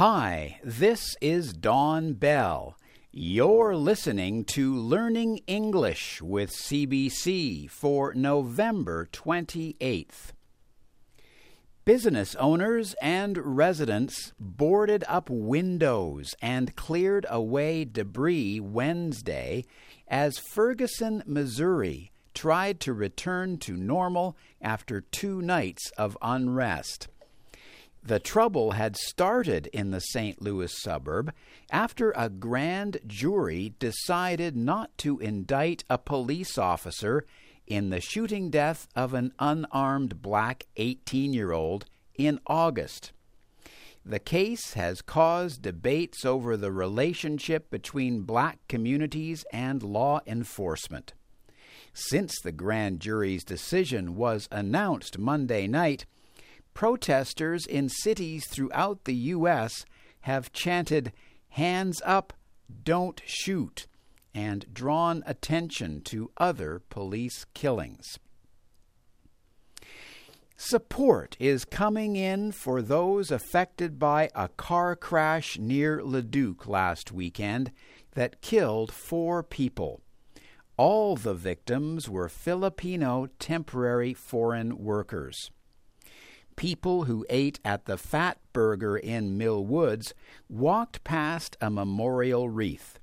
Hi, this is Don Bell. You're listening to Learning English with CBC for November 28th. Business owners and residents boarded up windows and cleared away debris Wednesday as Ferguson, Missouri tried to return to normal after two nights of unrest. The trouble had started in the St. Louis suburb after a grand jury decided not to indict a police officer in the shooting death of an unarmed black 18 year old in August. The case has caused debates over the relationship between black communities and law enforcement. Since the grand jury's decision was announced Monday night, protesters in cities throughout the U.S. have chanted, Hands up, don't shoot, and drawn attention to other police killings. Support is coming in for those affected by a car crash near Leduc last weekend that killed four people. All the victims were Filipino temporary foreign workers people who ate at the Fat Burger in Mill Woods walked past a memorial wreath.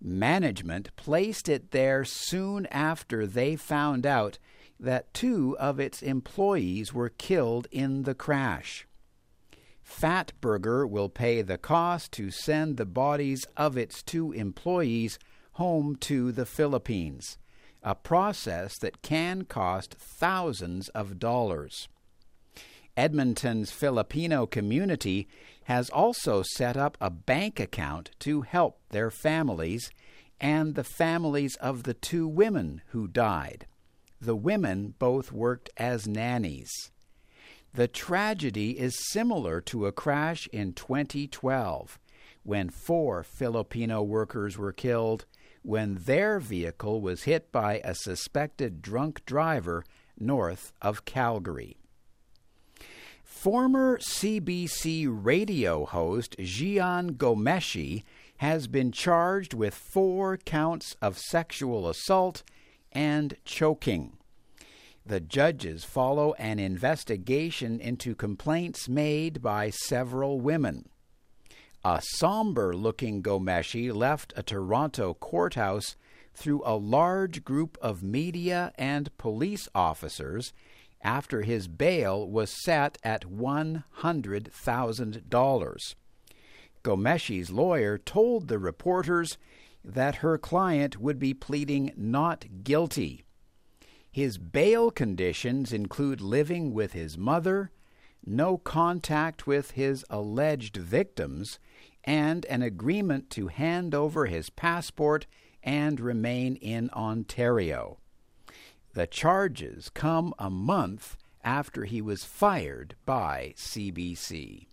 Management placed it there soon after they found out that two of its employees were killed in the crash. Fatburger will pay the cost to send the bodies of its two employees home to the Philippines, a process that can cost thousands of dollars. Edmonton's Filipino community has also set up a bank account to help their families and the families of the two women who died. The women both worked as nannies. The tragedy is similar to a crash in 2012 when four Filipino workers were killed when their vehicle was hit by a suspected drunk driver north of Calgary. Former CBC radio host Jian Ghomeshi has been charged with four counts of sexual assault and choking. The judges follow an investigation into complaints made by several women. A somber looking Ghomeshi left a Toronto courthouse through a large group of media and police officers after his bail was set at $100,000. Ghomeshi's lawyer told the reporters that her client would be pleading not guilty. His bail conditions include living with his mother, no contact with his alleged victims, and an agreement to hand over his passport and remain in Ontario. The charges come a month after he was fired by CBC.